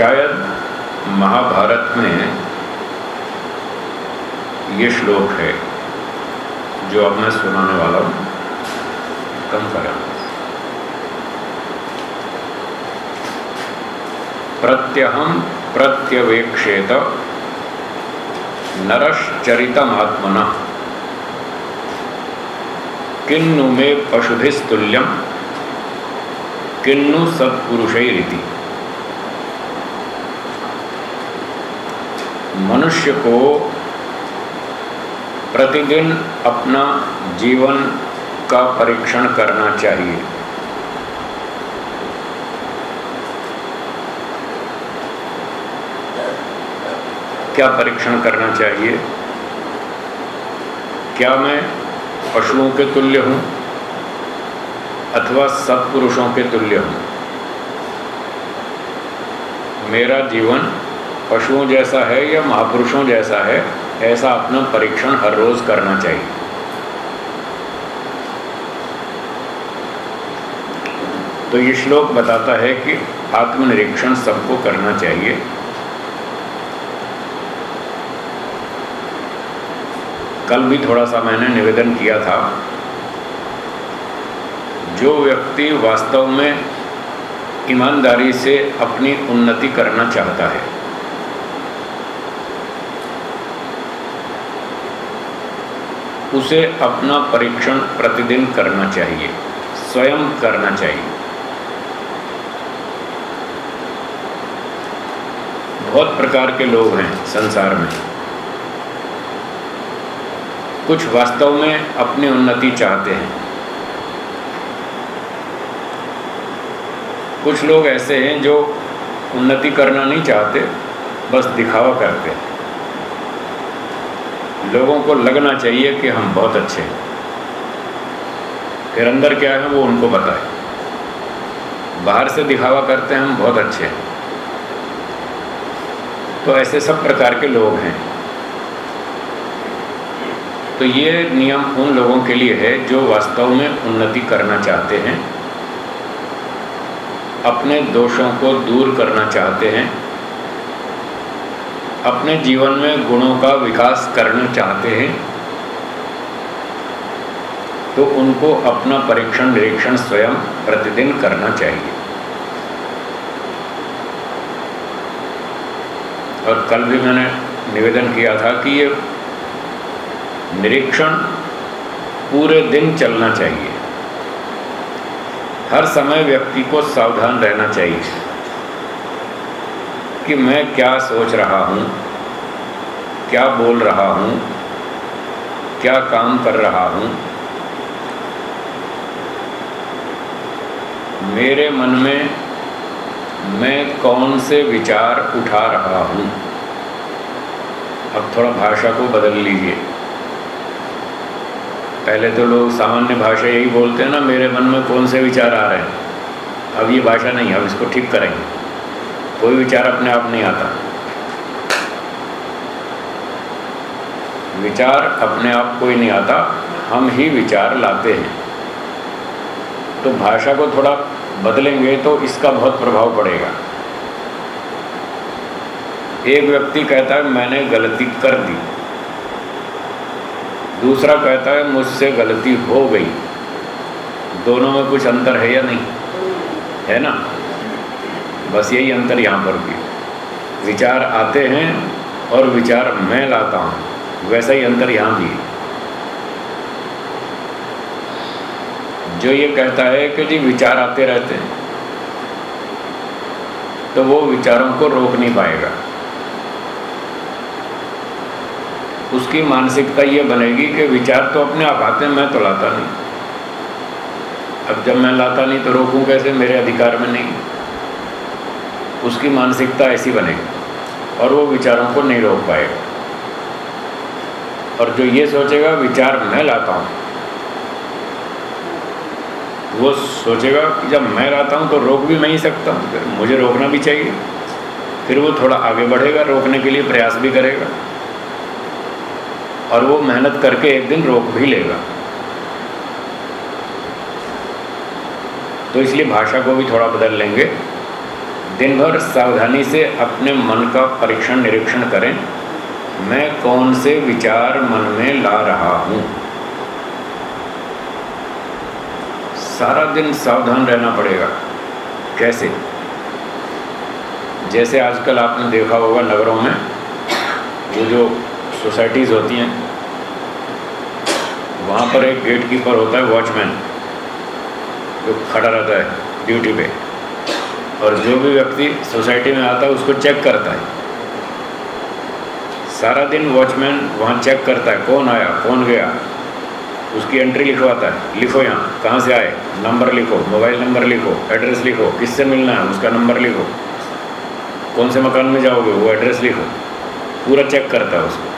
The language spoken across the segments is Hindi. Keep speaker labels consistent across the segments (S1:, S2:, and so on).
S1: शायद महाभारत में ये श्लोक है जो अब मैं सुनाने वाला हूँ। कम करें। प्रत्यहम प्रत्यवेक्षेत नरश्चरितमात्मना। किन्नु मे पशुभिस्तुल्यम किन्नु सत्पुरुषैरिति। मनुष्य को प्रतिदिन अपना जीवन का परीक्षण करना चाहिए। क्या परीक्षण करना चाहिए? क्या मैं पशुओं के तुल्य हूँ अथवा सत्पुरुषों के तुल्य हूँ? मेरा जीवन पशुओं जैसा है या महापुरुषों जैसा है, ऐसा अपना परीक्षण हर रोज़ करना चाहिए। तो ये श्लोक बताता है कि आत्मनिरीक्षण सबको करना चाहिए। कल भी थोड़ा सा मैंने निवेदन किया था, जो व्यक्ति वास्तव में ईमानदारी से अपनी उन्नति करना चाहता है। उसे अपना परीक्षण प्रतिदिन करना चाहिए, स्वयं करना चाहिए। बहुत प्रकार के लोग हैं संसार में। कुछ वास्तव में अपनी उन्नति चाहते हैं। कुछ लोग ऐसे हैं जो उन्नति करना नहीं चाहते, बस दिखावा करते हैं। लोगों को लगना चाहिए कि हम बहुत अच्छे हैं। फिर अंदर क्या है, वो उनको बताए। बाहर से दिखावा करते हैं, हम बहुत अच्छे हैं। तो ऐसे सब प्रकार के लोग हैं। तो ये नियम उन लोगों के लिए है, जो वास्तव में उन्नति करना चाहते हैं, अपने दोषों को दूर करना चाहते हैं। अपने जीवन में गुणों का विकास करना चाहते हैं तो उनको अपना परीक्षण निरीक्षण स्वयं प्रतिदिन करना चाहिए। और कल भी मैंने निवेदन किया था कि ये निरीक्षण पूरे दिन चलना चाहिए। हर समय व्यक्ति को सावधान रहना चाहिए। कि मैं क्या सोच रहा हूँ, क्या बोल रहा हूँ, क्या काम कर रहा हूँ। मेरे मन में मैं कौन से विचार उठा रहा हूँ? अब थोड़ा भाषा को बदल लीजिए। पहले तो लोग सामान्य भाषा यही बोलते हैं ना, मेरे मन में कौन से विचार आ रहे हैं? अब ये भाषा नहीं है अब इसको ठीक करेंगे। कोई विचार अपने आप नहीं आता। विचार अपने आप कोई नहीं आता, हम ही विचार लाते हैं। तो भाषा को थोड़ा बदलेंगे तो इसका बहुत प्रभाव पड़ेगा। एक व्यक्ति कहता है, मैंने गलती कर दी। दूसरा कहता है, मुझसे गलती हो गई। दोनों में कुछ अंतर है या नहीं? है ना? बस यही अंतर यहाँ पर भी। विचार आते हैं और विचार मैं लाता हूँ, वैसा ही अंतर यहाँ भी है। जो ये कहता है कि जी विचार आते रहते हैं तो वो विचारों को रोक नहीं पाएगा। उसकी मानसिकता ये बनेगी कि विचार तो अपने आप आते हैं, मैं तो लाता नहीं। अब जब मैं लाता नहीं तो रोकूं कैसे? मेरे अधिकार में नहीं। उसकी मानसिकता ऐसी बनेगी और वो विचारों को नहीं रोक पाएगा। और जो ये सोचेगा, विचार मैं लाता हूँ। वो सोचेगा कि जब मैं लाता हूँ तो रोक भी मैं ही सकता हूँ। फिर मुझे रोकना भी चाहिए। फिर वो थोड़ा आगे बढ़ेगा, रोकने के लिए प्रयास भी करेगा। और वो मेहनत करके एक दिन रोक भी लेगा। तो इसलिए भाषा को भी थोड़ा बदल लेंगे। दिन भर सावधानी से अपने मन का परीक्षण निरीक्षण करें। मैं कौन से विचार मन में ला रहा हूँ? सारा दिन सावधान रहना पड़ेगा। कैसे? जैसे आजकल आपने देखा होगा नगरों में, वो जो सोसाइटीज़ होती हैं, वहाँ पर एक गेट कीपर होता है वॉचमैन जो खड़ा रहता है ड्यूटी पे। और जो भी व्यक्ति सोसाइटी में आता है, उसको चेक करता है। सारा दिन वॉचमैन वहाँ चेक करता है, कौन आया, कौन गया? उसकी एंट्री लिखवाता है, लिखो यहाँ, कहाँ से आए? नंबर लिखो मोबाइल नंबर लिखो एड्रेस लिखो, किससे मिलना है, उसका नंबर लिखो। कौन से मकान में जाओगे, वो एड्रेस लिखो। पूरा चेक करता है उसको।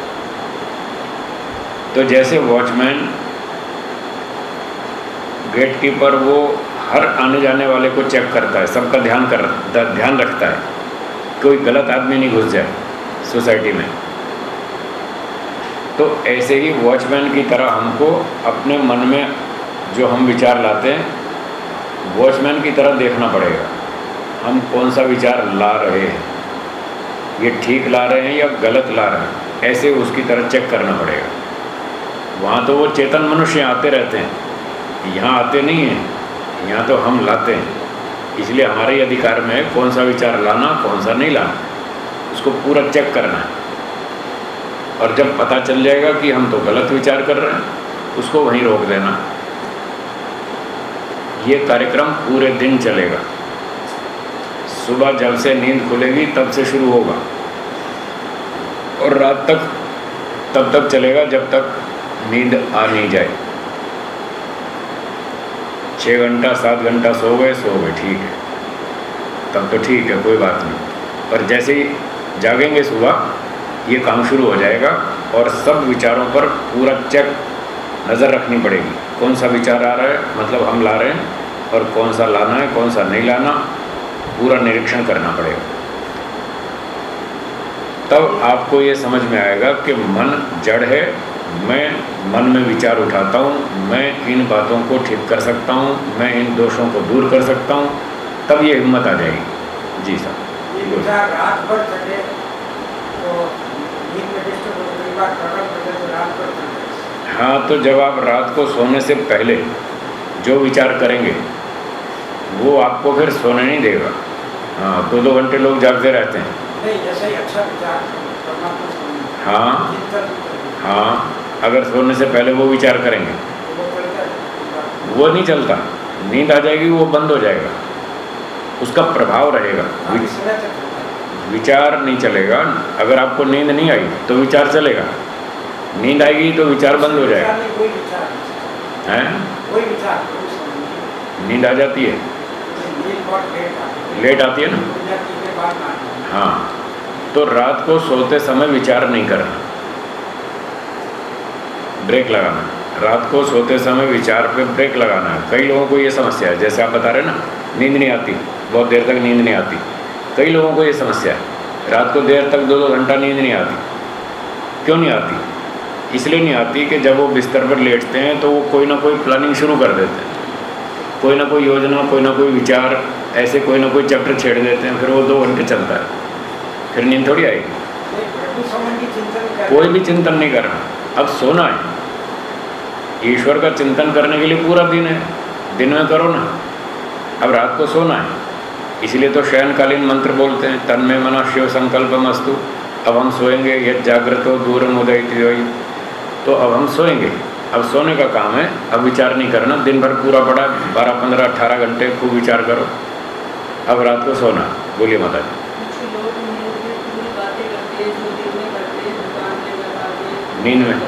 S1: तो जैसे वॉचमैन गेट कीपर वो हर आने जाने वाले को चेक करता है, सबका ध्यान कर, ध्यान रखता है। कोई गलत आदमी नहीं घुस जाए सोसाइटी में। तो ऐसे ही वॉचमैन की तरह हमको अपने मन में जो हम विचार लाते हैं वॉचमैन की तरह देखना पड़ेगा, हम कौन सा विचार ला रहे हैं। ये ठीक ला रहे हैं या गलत ला रहे हैं, ऐसे उसकी तरह चेक करना पड़ेगा। वहाँ तो वो चेतन मनुष्य आते रहते हैं, यहाँ आते नहीं हैं। यहाँ तो हम लाते हैं। इसलिए हमारे अधिकार में है कौन सा विचार लाना, कौन सा नहीं लाना, उसको पूरा चेक करना है। और जब पता चल जाएगा कि हम तो गलत विचार कर रहे हैं, उसको वहीं रोक देना। ये कार्यक्रम पूरे दिन चलेगा। सुबह जब से नींद खुलेगी, तब से शुरू होगा। और रात तक, तब तक चलेगा जब तक नींद आ नहीं जाए। छः घंटा, सात घंटा सो गए सो गए, ठीक है। तब तो ठीक है, कोई बात नहीं। पर जैसे ही जागेंगे सुबह, ये काम शुरू हो जाएगा और सब विचारों पर पूरा चेक नज़र रखनी पड़ेगी। कौन सा विचार आ रहा है मतलब हम ला रहे हैं, और कौन सा लाना है, कौन सा नहीं लाना, पूरा निरीक्षण करना पड़ेगा। तब आपको ये समझ में आएगा कि मन जड़ है मैं मन में विचार उठाता हूँ मैं इन बातों को ठीक कर सकता हूँ मैं इन दोषों को दूर कर सकता हूँ तब ये हिम्मत आ जाएगी। जी
S2: रात भर चले तो
S1: हाँ तो जब आप रात को सोने से पहले जो विचार करेंगे वो आपको फिर सोने नहीं देगा। हाँ दो दो घंटे लोग जागते रहते हैं।
S2: नहीं जैसे ही अच्छा विचार
S1: हाँ। हाँ। अगर सोने से पहले वो विचार करेंगे। वो नहीं चलता। नींद आ जाएगी, वो बंद हो जाएगा। उसका प्रभाव रहेगा। विचार नहीं चलेगा। अगर आपको नींद नहीं आई तो विचार चलेगा। नींद आएगी तो विचार बंद हो जाएगा। हैं? नींद आ जाती है। लेट आती है ना? हाँ। तो रात को सोते समय विचार नहीं करना। ब्रेक लगाना। रात को सोते समय विचार पे ब्रेक लगाना है। कई लोगों को ये समस्या है। जैसे आप बता रहे ना नींद नहीं आती। बहुत देर तक नींद नहीं आती। कई लोगों को ये समस्या है। रात को देर तक दो दो घंटा नींद नहीं आती। क्यों नहीं आती? इसलिए नहीं आती कि जब वो बिस्तर पर लेटते हैं तो वो कोई ना कोई प्लानिंग शुरू कर देते हैं। कोई ना कोई योजना कोई ना कोई विचार ऐसे कोई ना कोई चैप्टर छेड़ देते हैं फिर वो दो घंटे चलता है। फिर नींद थोड़ी आएगी। कोई भी चिंतन नहीं करना अब सोना है। ईश्वर का चिंतन करने के लिए पूरा दिन है। दिन में करो ना। अब रात को सोना है। इसलिए तो शयनकालीन मंत्र बोलते हैं तन में मना शिव संकल्प मस्तु। अब हम सोएँगे यद जागृत हो दूर उदय तो अब हम सोएँगे। अब सोने का काम है अब विचार नहीं करना। दिन भर पूरा पड़ा बारह पंद्रह अट्ठारह घंटे खूब विचार करो। अब रात को सोना। बोलिए माता जी। नींद में।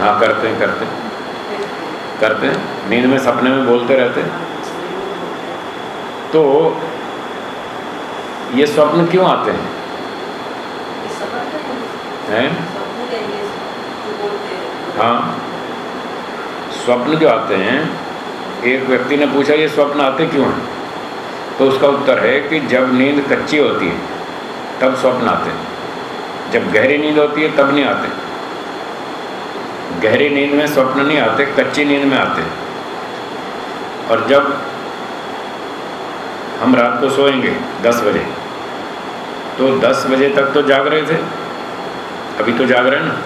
S1: हाँ करते हैं करते हैं। करते हैं नींद में सपने में बोलते रहते हैं। तो ये स्वप्न क्यों आते हैं? हैं। हाँ। स्वप्न जो आते हैं एक व्यक्ति ने पूछा ये स्वप्न आते क्यों हैं? तो उसका उत्तर है कि जब नींद कच्ची होती है तब स्वप्न आते हैं। जब गहरी नींद होती है तब नहीं आते। गहरी नींद में स्वप्न नहीं आते, कच्ची नींद में आते। और जब हम रात को सोएँगे, दस बजे तो दस बजे तक तो जाग रहे थे। अभी तो जाग रहे ना।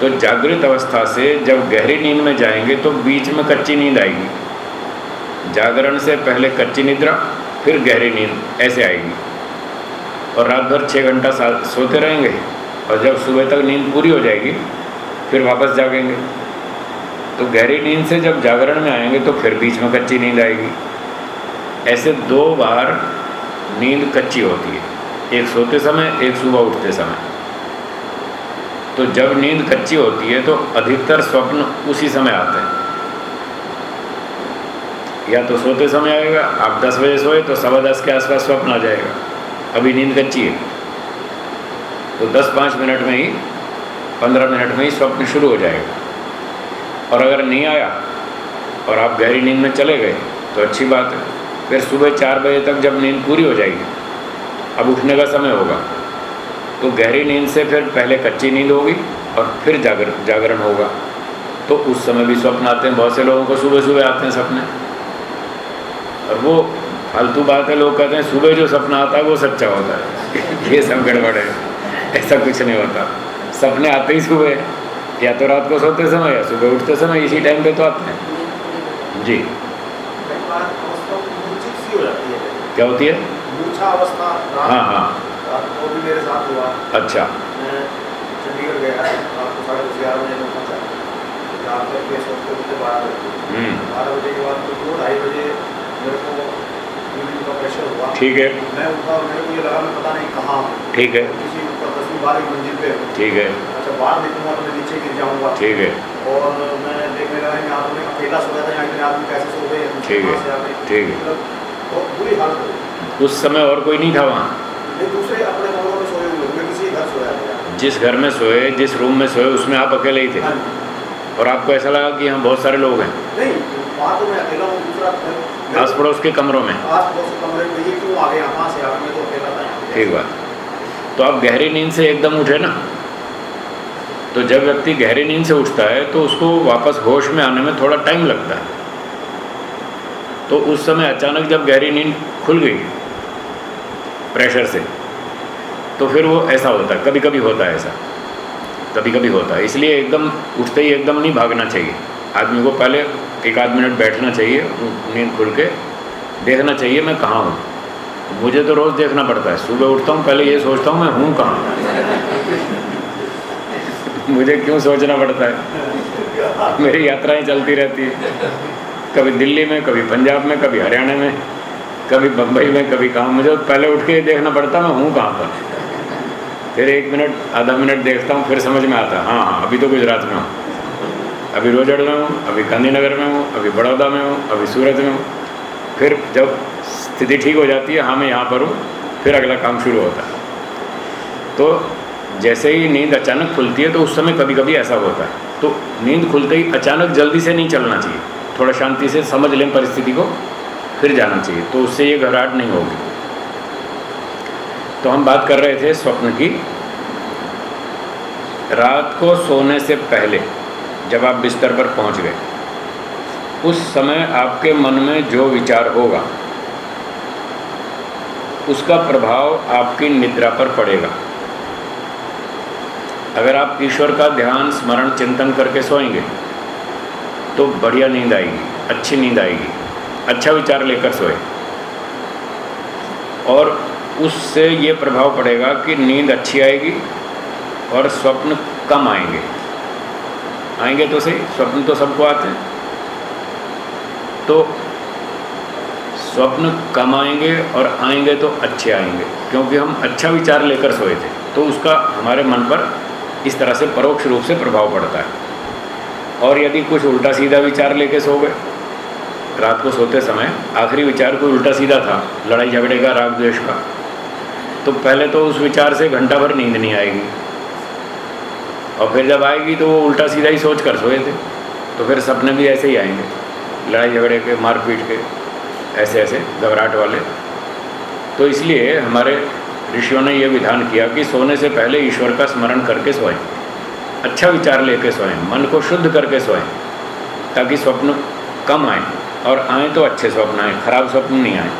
S1: तो जागृत अवस्था से जब गहरी नींद में जाएँगे तो बीच में कच्ची नींद आएगी। जागरण से पहले कच्ची निद्रा, फिर गहरी नींद, ऐसे आएगी। और रात भर छः घंटा सोते रहेंगे। और जब सुबह तक नींद पूरी हो जाएगी फिर वापस जागेंगे। तो गहरी नींद से जब जागरण में आएँगे तो फिर बीच में कच्ची नींद आएगी। ऐसे दो बार नींद कच्ची होती है। एक सोते समय, एक सुबह उठते समय। तो जब नींद कच्ची होती है तो अधिकतर स्वप्न उसी समय आते हैं। या तो सोते समय आएगा, आप 10 बजे सोए तो सवा दस के आसपास स्वप्न आ जाएगा। अभी नींद कच्ची है। तो 10-5 मिनट में ही 15 मिनट में ही स्वप्न शुरू हो जाएगा। और अगर नहीं आया, और आप गहरी नींद में चले गए तो अच्छी बात है। फिर सुबह चार बजे तक जब नींद पूरी हो जाएगी, अब उठने का समय होगा। तो गहरी नींद से फिर पहले कच्ची नींद होगी और फिर जागर, जागरण होगा। तो उस समय भी स्वप्न आते हैं। बहुत से लोगों को सुबह सुबह आते हैं सपने। और वो फालतू बात है लोग कहते हैं, सुबह जो सपना आता है, वो सच्चा होता है। ये सब गड़बड़ है। ऐसा कुछ नहीं होता। सपने आते ही सुबह। या तो रात को सोते समय या सुबह उठते समय इसी टाइम पे तो आते हैं। जी। क्या होती है? हाँ हाँ।
S3: वो भी मेरे साथ हुआ
S1: अच्छा।
S3: चंडीगढ़ गया आपको साढ़े दस ग्यारह बजे में पहुँचा बारह बजे
S1: हम्म।
S3: बारह बजे के बाद तो दो ढाई बजे मेरे को
S1: ठीक है।
S3: हूँ।
S1: ठीक है।
S3: हूँ।
S1: ठीक है।
S3: अच्छा बाहर देखूँगा तो मैं नीचे गिर जाऊँगा।
S1: ठीक है।
S3: और यहाँ तो अकेला सो था यहाँ आदमी कैसे सो गए
S1: ठीक है? ठीक है।
S3: मतलब बहुत बुरी हालत
S1: उस समय और कोई नहीं था वहाँ?
S3: दूसरे अपने कमरों में सोए हुए किसी घर सोया
S1: जिस घर में सोए जिस रूम में सोए उसमें आप अकेले ही थे?
S3: हाँ,
S1: और आपको ऐसा लगा कि यहाँ बहुत सारे लोग हैं?
S3: नहीं वहाँ तो मैं अकेला हूँ दूसरा
S1: आस पड़ोस के कमरों में
S3: तो पे।
S1: ठीक बात। तो आप गहरी नींद से एकदम उठे ना। तो जब व्यक्ति गहरी नींद से उठता है तो उसको वापस होश में आने में थोड़ा टाइम लगता है। तो उस समय अचानक जब गहरी नींद खुल गई प्रेशर से तो फिर वो ऐसा होता है कभी कभी होता है ऐसा। कभी कभी होता है। इसलिए एकदम उठते ही एकदम नहीं भागना चाहिए। आदमी को पहले एक आध मिनट बैठना चाहिए नींद खुल के। देखना चाहिए मैं कहाँ हूँ। मुझे तो रोज़ देखना पड़ता है। सुबह उठता हूँ, पहले ये सोचता हूँ मैं हूँ कहाँ। मुझे क्यों सोचना पड़ता है? मेरी यात्राएँ चलती रहती है। कभी दिल्ली में, कभी पंजाब में, कभी हरियाणा में, कभी बम्बई में, कभी कहाँ। मुझे पहले उठ के देखना पड़ता मैं हूँ कहाँ पर। फिर एक मिनट, आधा मिनट देखता हूँ, फिर समझ में आता हाँ हाँ अभी तो गुजरात में हूँ। अभी रोजड़ में हूँ, अभी गांधीनगर में हूँ, अभी बड़ौदा में हूँ, अभी सूरत में हूँ। फिर जब स्थिति ठीक हो जाती है हाँ मैं यहाँ पर हूँ, फिर अगला काम शुरू होता है। तो जैसे ही नींद अचानक खुलती है तो उस समय कभी कभी ऐसा होता है। तो नींद खुलते ही अचानक जल्दी से नहीं चलना चाहिए। थोड़ा शांति से समझ लें परिस्थिति को, फिर जाना चाहिए। तो उससे ये घबराहट नहीं होगी। तो हम बात कर रहे थे स्वप्न की। रात को सोने से पहले जब आप बिस्तर पर पहुँच गए, उस समय आपके मन में जो विचार होगा, उसका प्रभाव आपकी निद्रा पर पड़ेगा। अगर आप ईश्वर का ध्यान, स्मरण, चिंतन करके सोएँगे तो बढ़िया नींद आएगी, अच्छी नींद आएगी अच्छा विचार लेकर सोए। और उससे ये प्रभाव पड़ेगा कि नींद अच्छी आएगी और स्वप्न कम आएँगे। आएँगे तो सही, स्वप्न तो सबको आते हैं। तो स्वप्न कम आएँगे और आएँगे तो अच्छे आएँगे, क्योंकि हम अच्छा विचार लेकर सोए थे तो उसका हमारे मन पर इस तरह से परोक्ष रूप से प्रभाव पड़ता है। और यदि कुछ उल्टा सीधा विचार लेके सो गए, रात को सोते समय आखिरी विचार कोई उल्टा सीधा था लड़ाई झगड़े का राग द्वेष का तो पहले तो उस विचार से घंटा भर नींद नहीं आएगी। और फिर जब आएगी तो वो उल्टा सीधा ही सोच कर सोए थे। तो फिर सपने भी ऐसे ही आएँगे। लड़ाई झगड़े के, मारपीट के, ऐसे ऐसे, घबराहट वाले। तो इसलिए हमारे ऋषियों ने यह विधान किया कि सोने से पहले ईश्वर का स्मरण करके सोएँ। अच्छा विचार लेके सोएँ, मन को शुद्ध करके सोएँ, ताकि स्वप्न कम आए और आए तो अच्छे स्वप्न आए, खराब स्वप्न नहीं आए।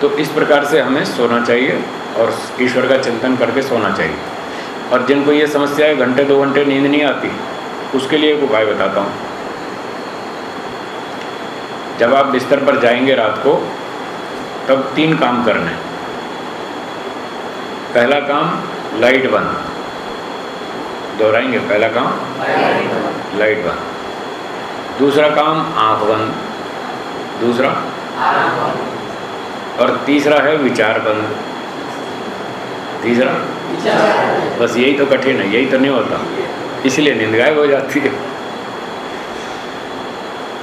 S1: तो इस प्रकार से हमें सोना चाहिए और ईश्वर का चिंतन करके सोना चाहिए। और जिनको ये समस्या है, घंटे, दो घंटे नींद नहीं आती, उसके लिए एक उपाय बताता हूँ। जब आप बिस्तर पर जाएँगे रात को, तब तीन काम करने पहला काम, लाइट बंद। दोहराएँगे, पहला काम, लाइट बंद। दूसरा काम, आँख बंद। दूसरा, और तीसरा है, विचार बंद। तीसरा बस यही तो कठिन है, यही तो नहीं होता। इसलिए नींद गायब हो जाती है।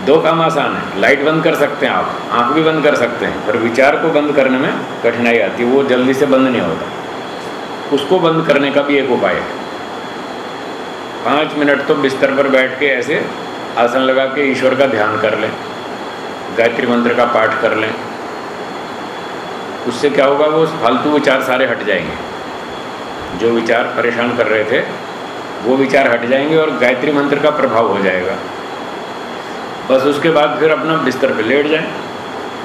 S1: दो काम आसान है, लाइट बंद कर सकते हैं आप, आँख भी बंद कर सकते हैं, पर विचार को बंद करने में कठिनाई आती है, वो जल्दी से बंद नहीं होता। उसको बंद करने का भी एक उपाय है। पाँच मिनट तो बिस्तर पर बैठ के ऐसे आसन लगा के ईश्वर का ध्यान कर लें, गायत्री मंत्र का पाठ कर लें। उससे क्या होगा, वो फालतू विचार सारे हट जाएँगे। जो विचार परेशान कर रहे थे, वो विचार हट जाएँगे और गायत्री मंत्र का प्रभाव हो जाएगा। बस उसके बाद फिर अपना बिस्तर पर लेट जाएँ,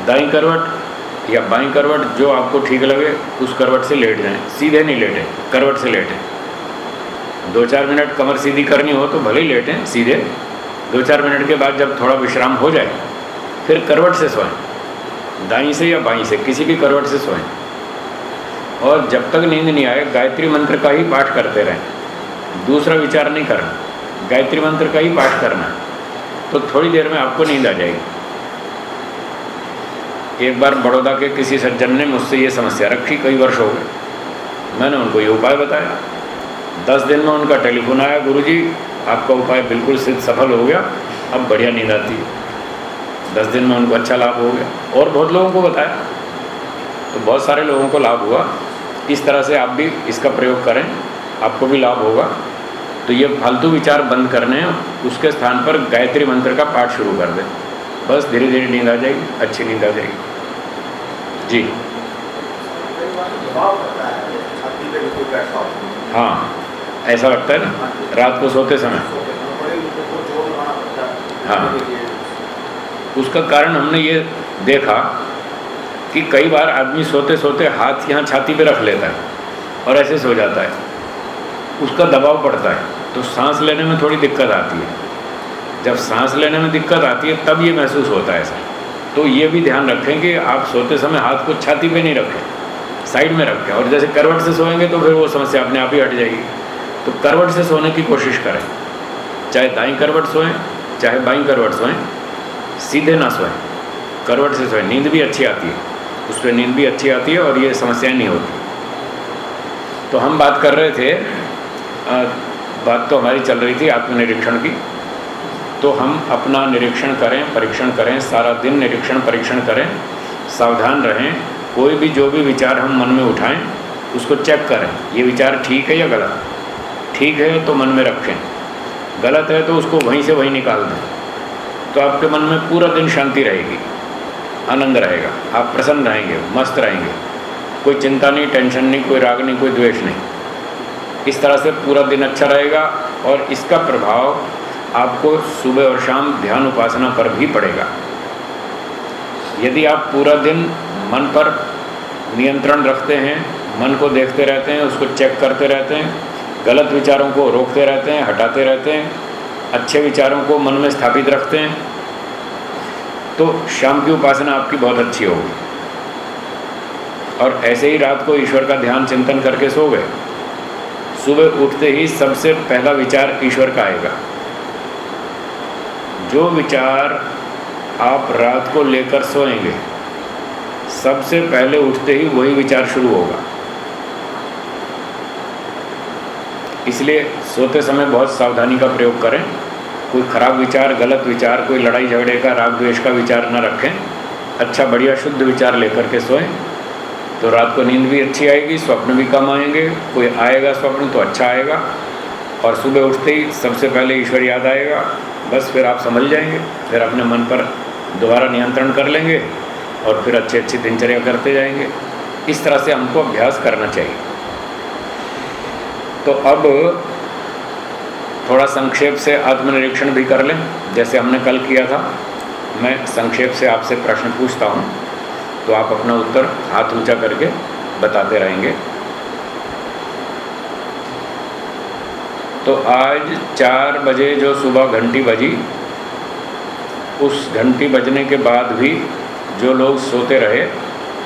S1: दाई करवट या बाई करवट जो आपको ठीक लगे, उस करवट से लेट जाएँ। सीधे नहीं लेटें, करवट से लेटें। दो चार मिनट कमर सीधी करनी हो तो भले ही लेटें, सीधे। दो चार मिनट के बाद जब थोड़ा विश्राम हो जाए, फिर करवट से सोएँ। दाई से या बाई से, किसी भी करवट से सोएँ। और जब तक नींद नहीं आए, गायत्री मंत्र का ही पाठ करते रहें। दूसरा विचार नहीं करना। गायत्री मंत्र का ही पाठ करना। तो थोड़ी देर में आपको नींद आ जाएगी। एक बार बड़ौदा के किसी सज्जन ने मुझसे ये समस्या रखी, कई वर्ष हो गए। मैंने उनको ये उपाय बताया। दस दिन में उनका टेलीफोन आया, गुरुजी, आपका उपाय बिल्कुल सिद्ध सफल हो गया, अब बढ़िया नींद आती है। दस दिन में उनको अच्छा लाभ हो गया। और बहुत लोगों को बताया। तो बहुत सारे लोगों को लाभ हुआ। इस तरह से आप भी इसका प्रयोग करें, आपको भी लाभ होगा। तो ये फालतू विचार बंद करने हैं, उसके स्थान पर गायत्री मंत्र का पाठ शुरू कर दें। बस धीरे धीरे नींद आ जाएगी, अच्छी नींद आ जाएगी। जी। हाँ ऐसा लगता है ना, रात को सोते समय। हाँ। उसका कारण हमने ये देखा कि कई बार आदमी सोते सोते हाथ यहाँ छाती पे रख लेता है और ऐसे सो जाता है। उसका दबाव पड़ता है तो सांस लेने में थोड़ी दिक्कत आती है। जब सांस लेने में दिक्कत आती है, तब ये महसूस होता है ऐसा। तो ये भी ध्यान रखें कि आप सोते समय हाथ को छाती पे नहीं रखें, साइड में रखें। और जैसे करवट से सोएँगे तो फिर वो समस्या अपने आप ही हट जाएगी। तो करवट से सोने की कोशिश करें। चाहे दाई करवट सोएँ, चाहे बाई करवट सोएँ, सीधे ना सोएँ। करवट से सोएँ, नींद भी अच्छी आती है। उस पर नींद भी अच्छी आती है और ये समस्याएँ नहीं होती। तो हम बात कर रहे थे आ, बात तो हमारी चल रही थी आत्मनिरीक्षण की। तो हम अपना निरीक्षण करें परीक्षण करें सारा दिन निरीक्षण परीक्षण करें सावधान रहें कोई भी जो भी विचार हम मन में उठाएँ उसको चेक करें ये विचार ठीक है या गलत? ठीक है तो मन में रखें गलत है तो उसको वहीं से वहीं निकाल दें तो आपके मन में पूरा दिन शांति रहेगी। आनंद रहेगा। आप प्रसन्न रहेंगे, मस्त रहेंगे। कोई चिंता नहीं, टेंशन नहीं, कोई राग नहीं, कोई द्वेष नहीं। इस तरह से पूरा दिन अच्छा रहेगा और इसका प्रभाव आपको सुबह और शाम ध्यान उपासना पर भी पड़ेगा। यदि आप पूरा दिन मन पर नियंत्रण रखते हैं, मन को देखते रहते हैं, उसको चेक करते रहते हैं, गलत विचारों को रोकते रहते हैं, हटाते रहते हैं, अच्छे विचारों को मन में स्थापित रखते हैं तो शाम की उपासना आपकी बहुत अच्छी होगी। और ऐसे ही रात को ईश्वर का ध्यान चिंतन करके सो गए। सुबह उठते ही सबसे पहला विचार ईश्वर का आएगा। जो विचार आप रात को लेकर सोएँगे, सबसे पहले उठते ही वही विचार शुरू होगा। इसलिए सोते समय बहुत सावधानी का प्रयोग करें। कोई ख़राब विचार, गलत विचार, कोई लड़ाई झगड़े का, राग द्वेष का विचार न रखें। अच्छा बढ़िया, शुद्ध विचार लेकर के सोएँ। तो रात को नींद भी अच्छी आएगी, स्वप्न भी कम आएँगे। कोई आएगा स्वप्न तो अच्छा आएगा। और सुबह उठते ही सबसे पहले ईश्वर याद आएगा। बस फिर आप समझ जाएँगे, फिर अपने मन पर दोबारा नियंत्रण कर लेंगे और फिर अच्छी अच्छी दिनचर्या करते जाएँगे। इस तरह से हमको अभ्यास करना चाहिए। तो अब थोड़ा संक्षेप से आत्मनिरीक्षण भी कर लें, जैसे हमने कल किया था। मैं संक्षेप से आपसे प्रश्न पूछता हूँ तो आप अपना उत्तर हाथ ऊँचा करके बताते रहेंगे। तो आज चार बजे जो सुबह घंटी बजी, उस घंटी बजने के बाद भी जो लोग सोते रहे,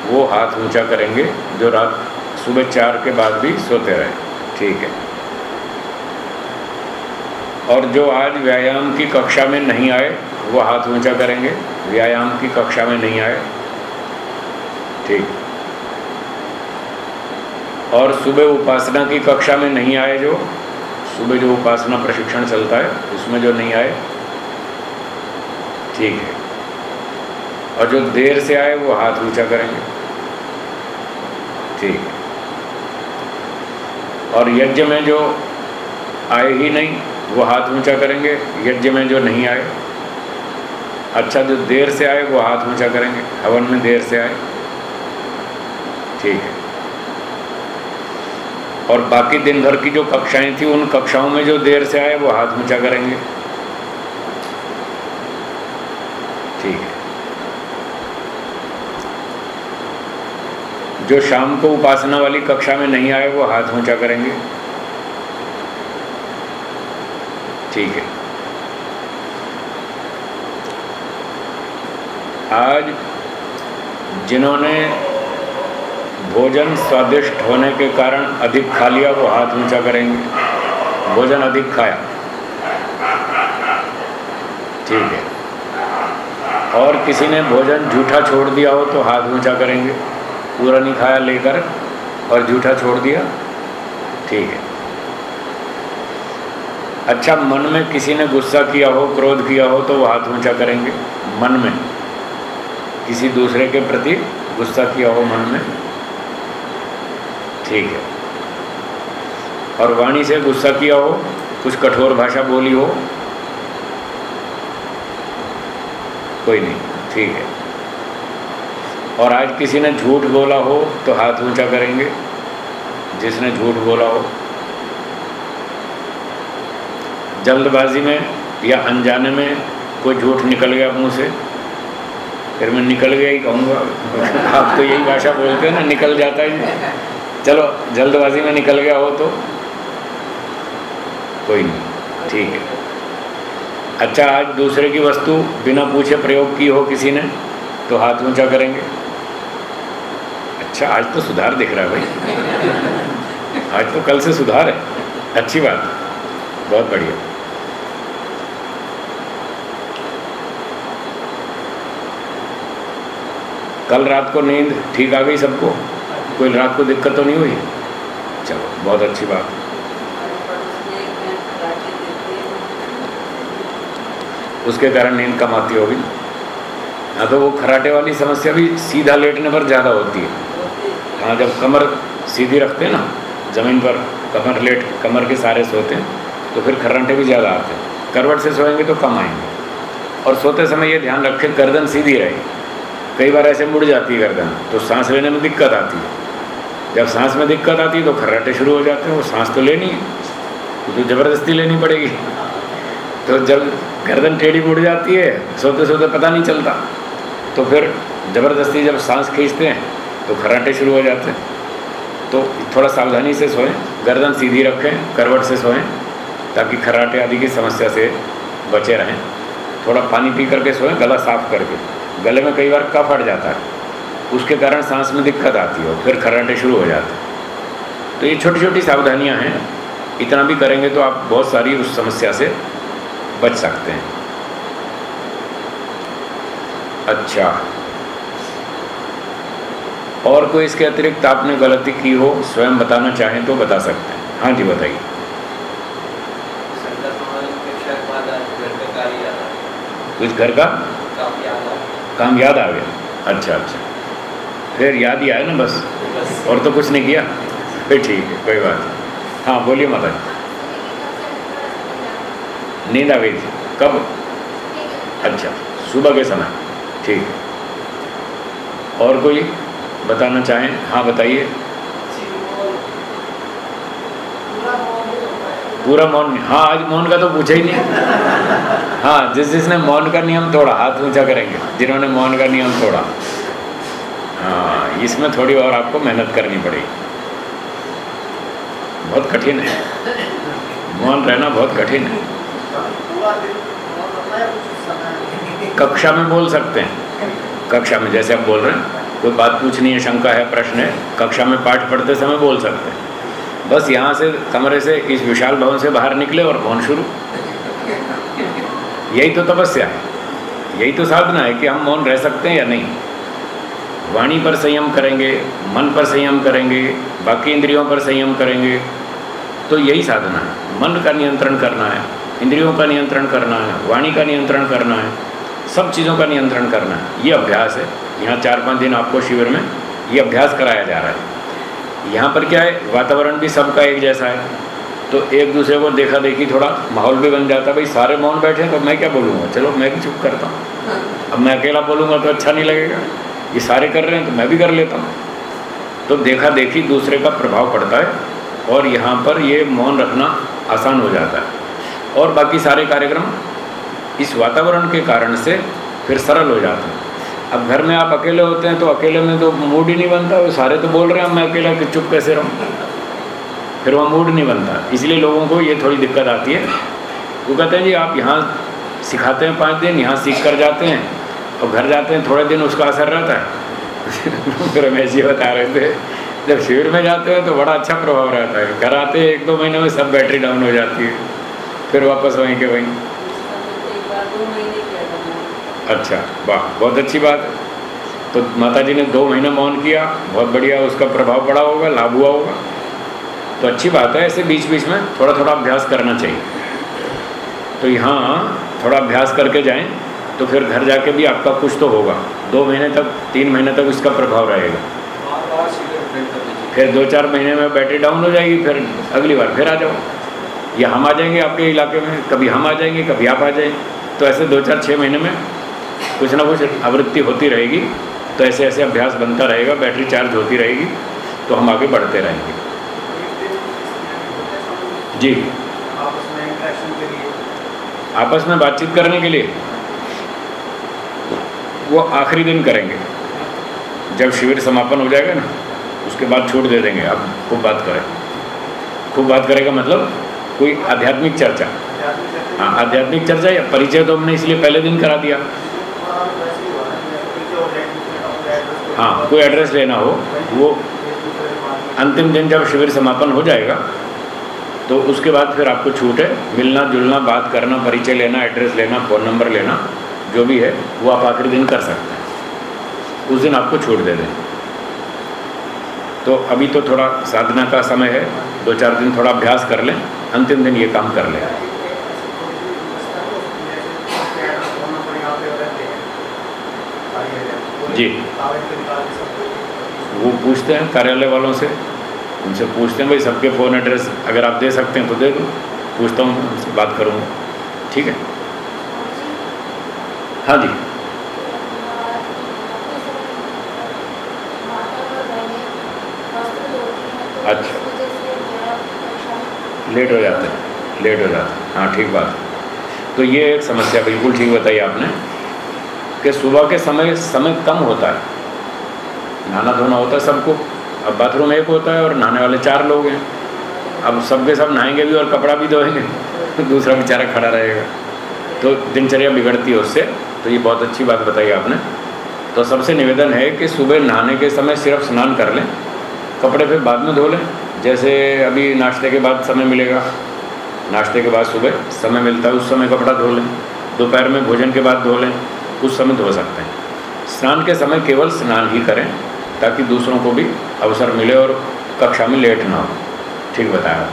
S1: वो हाथ ऊँचा करेंगे, जो रात सुबह चार के बाद भी सोते रहे। ठीक है। और जो आज व्यायाम की कक्षा में नहीं आए, वो हाथ ऊँचा करेंगे। व्यायाम की कक्षा में नहीं आए। ठीक। और सुबह उपासना की कक्षा में नहीं आए जो, सुबह जो उपासना प्रशिक्षण चलता है, उसमें जो नहीं आए, ठीक है। और जो देर से आए, वो हाथ ऊँचा करेंगे। ठीक। है और यज्ञ में जो आए ही नहीं वो हाथ ऊँचा करेंगे, यज्ञ में जो नहीं आए। अच्छा जो देर से आए, वो हाथ ऊँचा करेंगे, हवन में देर से आए। ठीक है। और बाकी दिन भर की जो कक्षाएँ थी, उन कक्षाओं में जो देर से आए, वो हाथ ऊँचा करेंगे। ठीक है। जो शाम को उपासना वाली कक्षा में नहीं आए, वो हाथ ऊँचा करेंगे। ठीक है। आज जिन्होंने भोजन स्वादिष्ट होने के कारण अधिक खा लिया, वो हाथ ऊँचा करेंगे। भोजन अधिक खाया। ठीक है। और किसी ने भोजन झूठा छोड़ दिया हो तो हाथ ऊँचा करेंगे। पूरा नहीं खाया लेकर और झूठा छोड़ दिया। ठीक है। अच्छा मन में किसी ने गुस्सा किया हो, क्रोध किया हो तो वो हाथ ऊँचा करेंगे। मन में। किसी दूसरे के प्रति गुस्सा किया हो मन में, ठीक है। और वाणी से गुस्सा किया हो, कुछ कठोर भाषा बोली हो, कोई नहीं, ठीक है। और आज किसी ने झूठ बोला हो तो हाथ ऊँचा करेंगे। जिसने झूठ बोला हो जल्दबाजी में या अनजाने में कोई झूठ निकल गया मुँह से? फिर मैं निकल गया ही कहूँगा। आप तो यही भाषा बोलते हैं ना, निकल जाता है चलो, जल्दबाजी में निकल गया हो तो? कोई नहीं, ठीक है। अच्छा आज दूसरे की वस्तु बिना पूछे प्रयोग की हो किसी ने? तो हाथ ऊँचा करेंगे। अच्छा आज तो सुधार दिख रहा है भाई। आज तो कल से सुधार है। अच्छी बात, बहुत बढ़िया। कल रात को नींद ठीक आ गई सबको? कोई रात को दिक्कत तो नहीं हुई? चलो, बहुत अच्छी बात। उसके कारण नींद कम आती होगी। हाँ तो वो खराटे वाली समस्या भी सीधा लेटने पर ज़्यादा होती है। हाँ जब कमर सीधी रखते हैं ना, ज़मीन पर कमर लेट, कमर के सारे सोते हैं तो फिर खर्राटे भी ज़्यादा आते हैं। करवट से सोएँगे तो कम आएँगे। और सोते समय ये ध्यान रखें, गर्दन सीधी रहे कई बार ऐसे मुड़ जाती है गर्दन तो सांस लेने में दिक्कत आती है। जब सांस में दिक्कत आती है तो खर्राटे शुरू हो जाते हैं, वो सांस तो लेनी है तो ज़बरदस्ती लेनी पड़ेगी। तो जब गर्दन टेढ़ी मुड़ जाती है सोते सोते पता नहीं चलता तो फिर ज़बरदस्ती जब सांस खींचते हैं तो खराटे शुरू हो जाते हैं। तो थोड़ा सावधानी से सोएँ, गर्दन सीधी रखें, करवट से सोएँ, ताकि खराटे आदि की समस्या से बचे रहें। थोड़ा पानी पी करके सोएँ, गला साफ़ करके। गले में कई बार कफ हट जाता है। उसके कारण सांस में दिक्कत आती है और फिर खराटे शुरू हो जाते हैं। तो ये छोटी छोटी सावधानियाँ हैं। इतना भी करेंगे तो आप बहुत सारी उस समस्या से बच सकते हैं। अच्छा। और कोई इसके अतिरिक्त आपने गलती की हो स्वयं बताना चाहें तो बता सकते हैं। हाँ जी बताइए। कुछ घर का? काम याद आ गया। अच्छा अच्छा। फिर याद ही आया ना बस? और तो कुछ नहीं किया? फिर ठीक है, कोई बात नहीं। हाँ बोलिए माता जी नींद आ गई थी। कब? अच्छा सुबह के समय। ठीक है। और कोई बताना चाहें? हाँ बताइए। पूरा मौन हाँ आज मौन का तो पूछा ही नहीं। हाँ जिस जिसने मौन का नियम तोड़ा, हाथ ऊँचा करेंगे, जिन्होंने मौन का नियम तोड़ा। हाँ इसमें थोड़ी और आपको मेहनत करनी पड़ेगी बहुत कठिन है। मौन रहना बहुत कठिन है। कक्षा में बोल सकते हैं। कक्षा में जैसे आप बोल रहे हैं, कोई बात पूछनी है, शंका है, प्रश्न है, कक्षा में पाठ पढ़ते समय बोल सकते हैं। बस यहाँ से कमरे से, इस विशाल भवन से बाहर निकले और मौन शुरू। यही तो तपस्या है। यही तो साधना है कि हम मौन रह सकते हैं या नहीं। वाणी पर संयम करेंगे, मन पर संयम करेंगे, बाकी इंद्रियों पर संयम करेंगे तो यही साधना है। मन का नियंत्रण करना है, इंद्रियों का नियंत्रण करना है, वाणी का नियंत्रण करना है, सब चीज़ों का नियंत्रण करना है। ये अभ्यास है। यहाँ चार पाँच दिन आपको शिविर में ये अभ्यास कराया जा रहा है। यहाँ पर क्या है वातावरण भी सबका एक जैसा है। तो एक दूसरे को देखा देखी थोड़ा माहौल भी बन जाता है भाई सारे मौन बैठे तो मैं क्या बोलूँगा? चलो मैं भी चुप करता हूँ। अब मैं अकेला बोलूँगा तो अच्छा नहीं लगेगा। ये सारे कर रहे हैं तो मैं भी कर लेता हूँ। तो देखा देखी दूसरे का प्रभाव पड़ता है और यहाँ पर ये मौन रखना आसान हो जाता है। और बाकी सारे कार्यक्रम इस वातावरण के कारण से फिर सरल हो जाते हैं। अब घर में आप अकेले होते हैं तो अकेले में तो मूड ही नहीं बनता। वो सारे तो बोल रहे हैं मैं अकेला कि चुप कैसे रहूँ? फिर वह मूड नहीं बनता। इसलिए लोगों को ये थोड़ी दिक्कत आती है। वो कहते हैं, जी, आप यहाँ सिखाते हैं पाँच दिन, यहाँ सीख कर जाते हैं और घर जाते हैं, थोड़े दिन उसका असर रहता है। रमेश जी बता रहे थे। जब शिविर में जाते हैं तो बड़ा अच्छा प्रभाव रहता है। घर आते एक दो महीने में सब बैटरी डाउन हो जाती है। फिर वापस वहीं के वहीं। अच्छा वाह, बहुत अच्छी बात। है तो माता जी ने दो महीना मौन किया, बहुत बढ़िया उसका प्रभाव पड़ा होगा, लाभ हुआ होगा। तो अच्छी बात है ऐसे बीच बीच में थोड़ा थोड़ा अभ्यास करना चाहिए। तो यहाँ थोड़ा अभ्यास करके जाएँ तो फिर घर जाके भी आपका कुछ तो होगा। दो महीने तक, तीन महीने तक उसका प्रभाव रहेगा। फिर दो चार महीने में बैटरी डाउन हो जाएगी, फिर अगली बार फिर आ जाओ। या हम आ जाएँगे आपके इलाके में, कभी हम आ जाएँगे, कभी आप आ जाएँगे तो ऐसे दो चार छः महीने में कुछ ना कुछ आवृत्ति होती रहेगी तो ऐसे ऐसे अभ्यास बनता रहेगा, बैटरी चार्ज होती रहेगी तो हम आगे बढ़ते रहेंगे। जी। आपस में बातचीत करने के लिए। वो आखिरी दिन करेंगे। जब शिविर समापन हो जाएगा ना, उसके बाद छूट दे देंगे। आप खूब बात करें। खूब बात करेगा मतलब कोई आध्यात्मिक चर्चा। हाँ आध्यात्मिक चर्चा या परिचय तो हमने इसलिए पहले दिन करा दिया। हाँ कोई एड्रेस लेना हो, वो अंतिम दिन जब शिविर समापन हो जाएगा तो उसके बाद फिर आपको छूट है। मिलना, जुलना, बात करना, परिचय लेना एड्रेस लेना फ़ोन नंबर लेना, जो भी है, वो आप आखिरी दिन कर सकते हैं। उस दिन आपको छूट दे दें। तो अभी तो थोड़ा साधना का समय है, दो चार दिन थोड़ा अभ्यास कर लें, अंतिम दिन ये काम कर लें। जी। वो पूछते हैं कार्यालय वालों से, उनसे पूछते हैं, भाई, सबके फ़ोन एड्रेस अगर आप दे सकते हैं तो दे दो। पूछता हूँ, उनसे बात करूँगा। ठीक है? हाँ जी। अच्छा। लेट हो जाते हैं लेट हो जाते हैं। हाँ ठीक बात है। तो ये एक समस्या बिल्कुल ठीक बताई आपने। कि सुबह के समय समय कम होता है। नहाना धोना होता है सबको। अब बाथरूम एक होता है और नहाने वाले चार लोग हैं। अब सबके सब नहाएँगे भी और कपड़ा भी धोएँगे, दूसरा बेचारा खड़ा रहेगा। तो दिनचर्या बिगड़ती है उससे। तो ये बहुत अच्छी बात बताई आपने। तो सबसे निवेदन है कि सुबह नहाने के समय सिर्फ़ स्नान कर लें, कपड़े फिर बाद में धो लें। जैसे अभी नाश्ते के बाद समय मिलेगा। नाश्ते के बाद सुबह समय मिलता है, उस समय कपड़ा धो लें। दोपहर में भोजन के बाद धो लें। उस समय धो सकते हैं। स्नान के समय केवल स्नान ही करें, ताकि दूसरों को भी अवसर मिले और कक्षा में लेट ना हो। ठीक बताया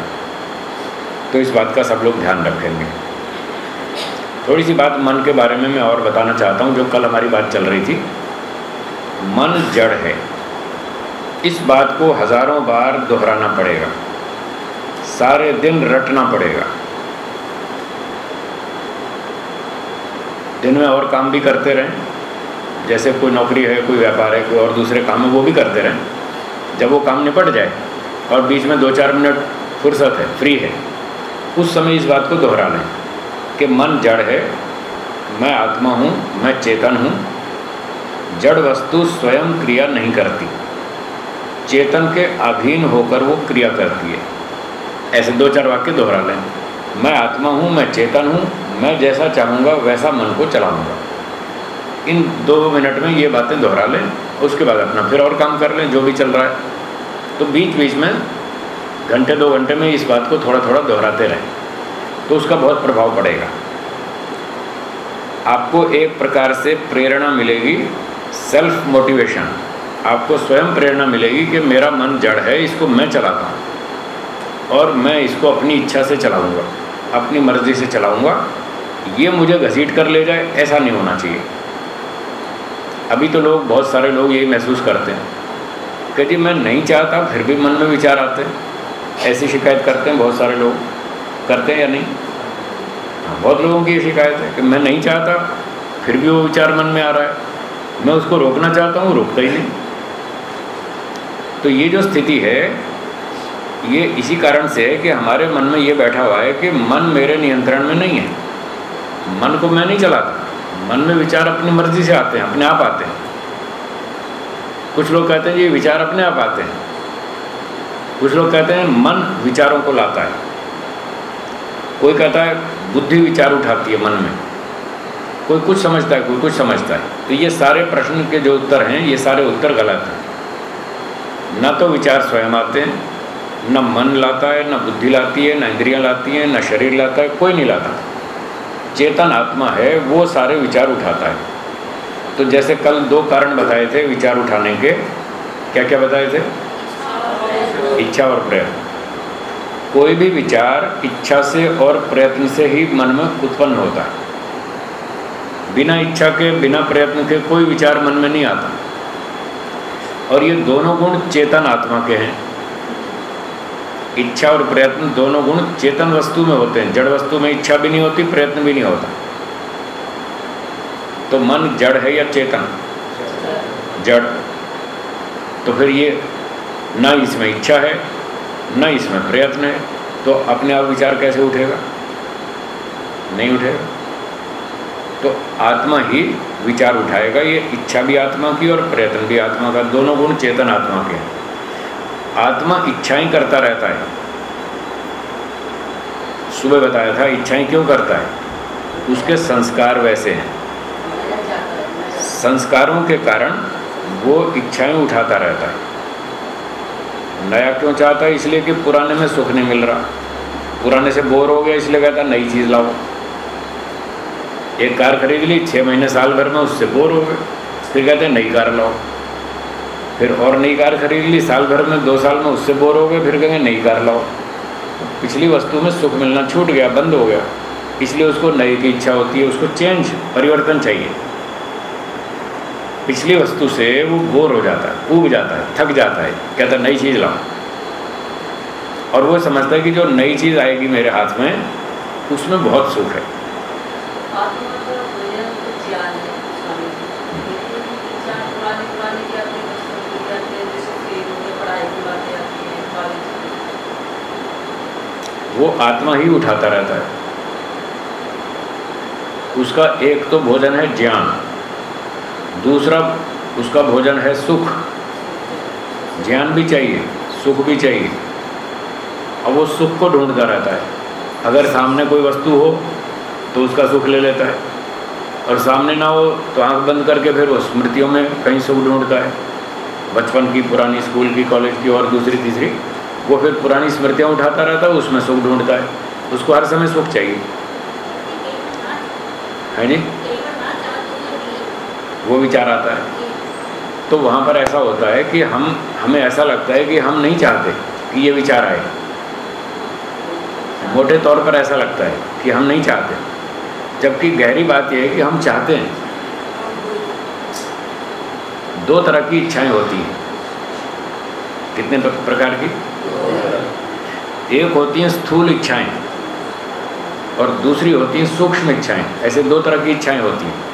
S1: तो इस बात का सब लोग ध्यान रखेंगे। थोड़ी सी बात मन के बारे में मैं और बताना चाहता हूँ, जो कल हमारी बात चल रही थी। मन जड़ है। इस बात को हज़ारों बार दोहराना पड़ेगा। सारे दिन रटना पड़ेगा। दिन में और काम भी करते रहें। जैसे कोई नौकरी है, कोई व्यापार है, कोई और दूसरे काम है, वो भी करते रहें। जब वो काम निपट जाए और बीच में दो चार मिनट फुर्सत है, फ्री है, उस समय इस बात को दोहरा लें कि मन जड़ है, मैं आत्मा हूँ, मैं चेतन हूँ। जड़ वस्तु स्वयं क्रिया नहीं करती। चेतन के अधीन होकर वो क्रिया करती है। ऐसे दो चार वाक्य दोहरा लें। मैं आत्मा हूँ, मैं चेतन हूँ, मैं जैसा चाहूँगा, वैसा मन को चलाऊँगा। इन दो मिनट में ये बातें दोहरा लें, उसके बाद अपना फिर और काम कर लें, जो भी चल रहा है। तो बीच बीच में, घंटे, दो घंटे में इस बात को थोड़ा थोड़ा दोहराते रहें तो उसका बहुत प्रभाव पड़ेगा। आपको एक प्रकार से प्रेरणा मिलेगी सेल्फ मोटिवेशन आपको स्वयं प्रेरणा मिलेगी कि मेरा मन जड़ है, इसको मैं चलाता हूँ। और मैं इसको अपनी इच्छा से चलाऊँगा, अपनी मर्ज़ी से चलाऊँगा। ये मुझे घसीट कर ले जाए, ऐसा नहीं होना चाहिए। अभी तो लोग, बहुत सारे लोग यही महसूस करते हैं। कि जी मैं नहीं चाहता, फिर भी मन में विचार आते हैं। ऐसी शिकायत करते हैं बहुत सारे लोग। करते हैं या नहीं? हाँ बहुत लोगों की ये शिकायत है कि मैं नहीं चाहता, फिर भी वो विचार मन में आ रहा है। मैं उसको रोकना चाहता हूँ रोकता ही नहीं। तो ये जो स्थिति है ये इसी कारण से है कि हमारे मन में ये बैठा हुआ है कि मन मेरे नियंत्रण में नहीं है। मन को मैं नहीं चलाता। मन में विचार अपनी मर्ज़ी से आते हैं, अपने आप आते हैं। कुछ लोग कहते हैं ये विचार अपने आप आते हैं। कुछ लोग कहते हैं, मन विचारों को लाता है। कोई कहता है, बुद्धि विचार उठाती है मन में। कोई कुछ समझता है, कोई कुछ समझता है। तो ये सारे प्रश्न के जो उत्तर हैं, ये सारे उत्तर गलत हैं। न तो विचार स्वयं आते हैं न मन लाता है, न बुद्धि लाती है, न इंद्रियाँ लाती हैं, न शरीर लाता है, कोई नहीं लाता। चेतन आत्मा है, वो सारे विचार उठाता है। तो जैसे कल दो कारण बताए थे विचार उठाने के क्या क्या बताए थे? इच्छा और प्रयत्न। कोई भी विचार इच्छा से और प्रयत्न से ही मन में उत्पन्न होता है। बिना इच्छा के, बिना प्रयत्न के कोई विचार मन में नहीं आता। और ये दोनों गुण चेतन आत्मा के हैं। इच्छा और प्रयत्न दोनों गुण चेतन वस्तु में होते हैं। जड़ वस्तु में इच्छा भी नहीं होती, प्रयत्न भी नहीं होता। तो मन जड़ है या चेतन? जड़। तो फिर ये न इसमें इच्छा है, न इसमें प्रयत्न है तो अपने आप विचार कैसे उठेगा? नहीं उठेगा। तो आत्मा ही विचार उठाएगा, ये इच्छा भी आत्मा की और प्रयत्न भी आत्मा का। दोनों गुण चेतन आत्मा के हैं। आत्मा इच्छाएँ करता रहता है। सुबह बताया था, इच्छाएँ क्यों करता है? उसके संस्कार वैसे हैं। संस्कारों के कारण वो इच्छाएँ उठाता रहता है। नया क्यों चाहता है? इसलिए कि पुराने में सुख नहीं मिल रहा। पुराने से बोर हो गया, इसलिए कहता नई चीज़ लाओ। एक कार खरीद ली छः महीने साल भर में उससे बोर हो गए। फिर कहते नई कार लाओ। फिर और नई कार खरीद ली, साल भर में, दो साल में उससे बोर हो गए, फिर कहेंगे नई कार लाओ। पिछली वस्तु में सुख मिलना छूट गया, बंद हो गया। इसलिए उसको नई की इच्छा होती है, उसको चेंज, परिवर्तन चाहिए। पिछली वस्तु से वो बोर हो जाता है उग जाता है, थक जाता है, कहता नई चीज़ लाओ। और वो समझता है कि जो नई चीज़ आएगी मेरे हाथ में, उसमें बहुत सुख है। वो आत्मा ही उठाता रहता है। उसका एक तो भोजन है ज्ञान, दूसरा उसका भोजन है सुख। ज्ञान भी चाहिए, सुख भी चाहिए। और वो सुख को ढूंढता रहता है। अगर सामने कोई वस्तु हो तो उसका सुख ले लेता है। और सामने ना हो तो आँख बंद करके फिर वो स्मृतियों में कहीं सुख ढूंढता है। बचपन की पुरानी, स्कूल की, कॉलेज की, और दूसरी, तीसरी वो फिर पुरानी स्मृतियाँ उठाता रहता है उसमें सुख ढूंढता है। उसको हर समय सुख चाहिए। है जी वो विचार आता है। तो वहाँ पर ऐसा होता है कि हम, हमें ऐसा लगता है कि हम नहीं चाहते कि ये विचार आए। मोटे तौर पर ऐसा लगता है कि हम नहीं चाहते। जबकि गहरी बात यह है कि हम चाहते हैं। दो तरह की इच्छाएँ होती हैं। कितने प्रकार की? एक होती हैं स्थूल इच्छाएँ और दूसरी होती हैं सूक्ष्म इच्छाएँ ऐसे दो तरह की इच्छाएँ होती हैं।